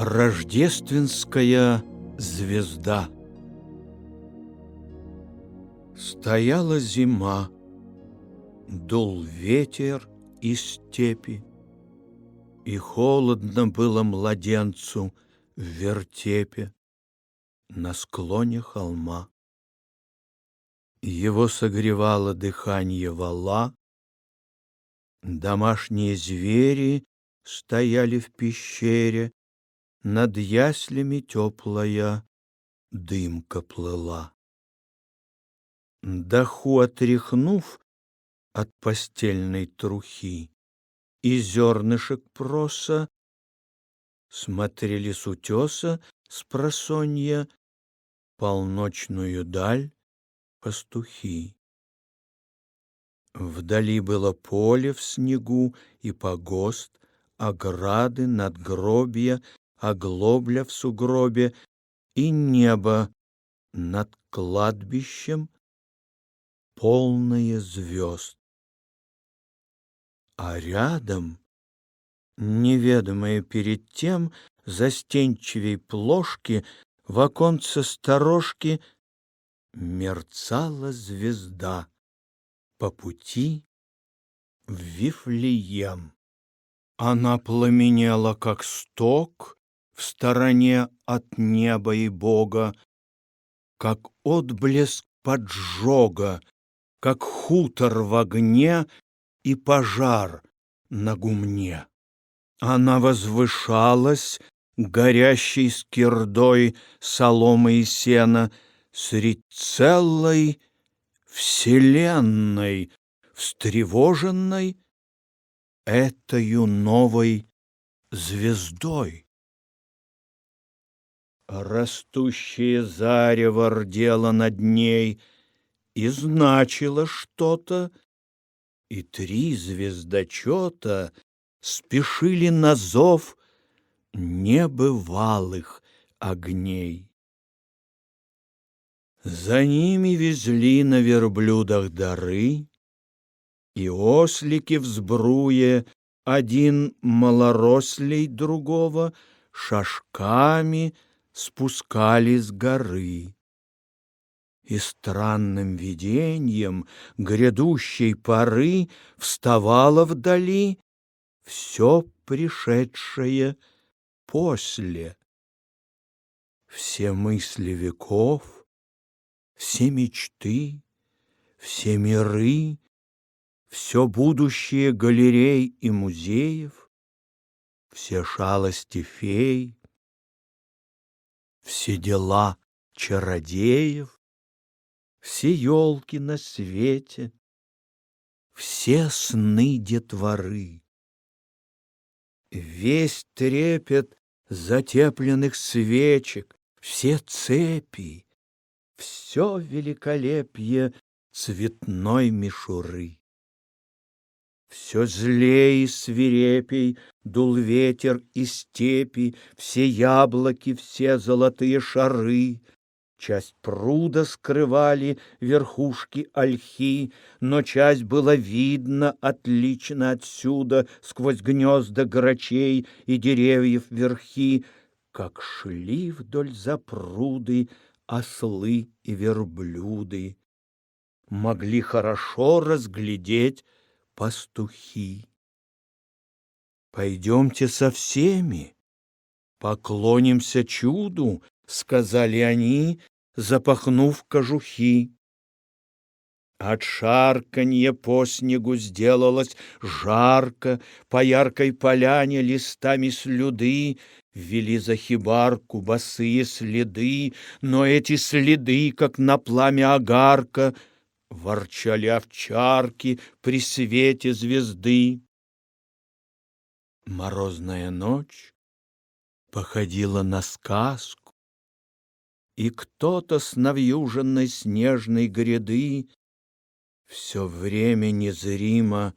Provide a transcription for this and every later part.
Рождественская звезда Стояла зима, дул ветер из степи, И холодно было младенцу в вертепе на склоне холма. Его согревало дыхание вала, Домашние звери стояли в пещере, Над яслями теплая дымка плыла. Даху отряхнув от постельной трухи И зернышек проса, Смотрели с утеса с просонья Полночную даль пастухи. Вдали было поле в снегу и погост, Ограды, надгробья, оглобля в сугробе И небо над кладбищем, полное звезд. А рядом, неведомые перед тем, Застенчивей плошки В оконце сторожки Мерцала звезда по пути в Вифлеем. Она пламенела, как сток в стороне от неба и Бога, как отблеск поджога, как хутор в огне и пожар на гумне. Она возвышалась, горящей скирдой соломы и сена, средь целой вселенной, встревоженной этою новой звездой. Растущее зарево рдело над ней и значило что-то, и три звездочета спешили на зов небывалых огней. За ними везли на верблюдах дары, И ослики в сбруе, Один малорослей другого, Шажками спускали с горы. И странным видением грядущей поры Вставало вдали все пришедшее после. Все мысли веков, все мечты, все миры, все будущее галерей и музеев, все шалости фей, все дела чародеев, все елки на свете, все сны детворы. Весь трепет затепленных свечек, все цепи, все великолепие цветной мишуры. Все злей и свирепей дул ветер и степи, Все яблоки, все золотые шары. Часть пруда скрывали верхушки ольхи, Но часть была видна отлично отсюда Сквозь гнезда грачей и деревьев верхи, Как шли вдоль запруды ослы и верблюды. Могли хорошо разглядеть пастухи. «Пойдемте со всеми, поклонимся чуду», — сказали они, запахнув кожухи. От шарканья по снегу сделалось жарко, По яркой поляне листами слюды Вели за хибарку босые следы, Но эти следы, как на пламя огарка, Ворчали овчарки при свете звезды. Морозная ночь походила на сказку, И кто-то с навьюженной снежной гряды Все время незримо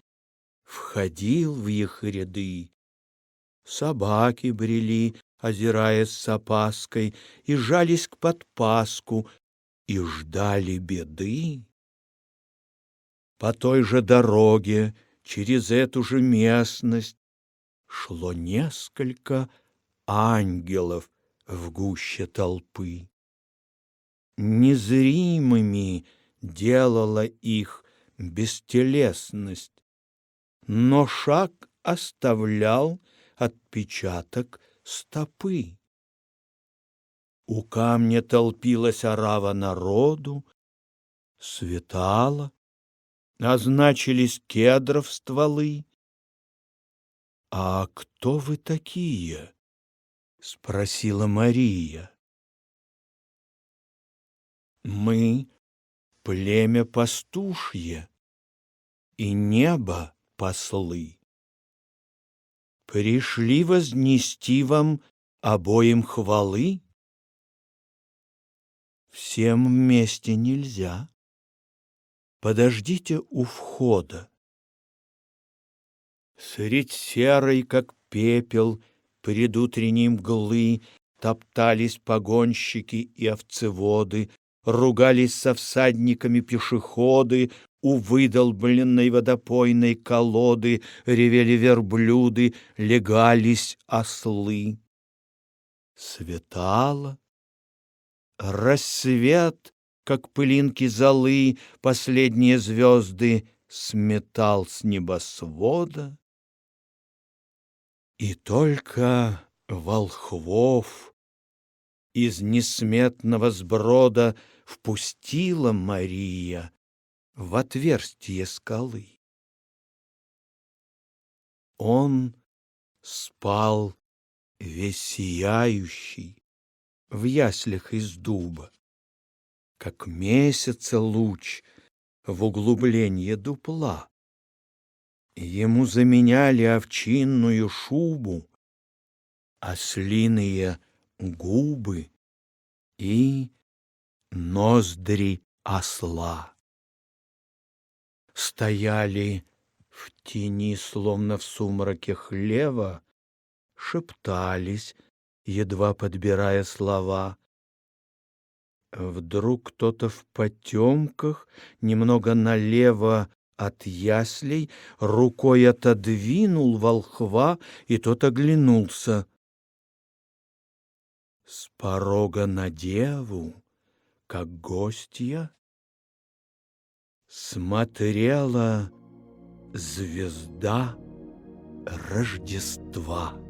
входил в их ряды. Собаки брели, озираясь с опаской, И жались к подпаску, и ждали беды. По той же дороге, через эту же местность, Шло несколько ангелов в гуще толпы. Незримыми делала их бестелесность, но шаг оставлял отпечаток стопы. У камня толпилась орава народу, светало, означились кедров стволы. «А кто вы такие?» — спросила Мария. «Мы — племя пастушье и небо послы. Пришли вознести вам обоим хвалы? Всем вместе нельзя. Подождите у входа. Средь серой, как пепел, предутренней мглы Топтались погонщики и овцеводы, Ругались со всадниками пешеходы, У выдолбленной водопойной колоды Ревели верблюды, легались ослы. Светало, рассвет как пылинки золы, последние звезды сметал с небосвода. И только волхвов из несметного сброда впустила Мария в отверстие скалы. Он спал весь сияющий в яслях из дуба как месяца луч в углубление дупла. Ему заменяли овчинную шубу, ослиные губы и ноздри осла. Стояли в тени, словно в сумраке хлева, шептались, едва подбирая слова. Вдруг кто-то в потемках, немного налево от яслей, рукой отодвинул волхва, и тот оглянулся. С порога на деву, как гостья, смотрела звезда Рождества.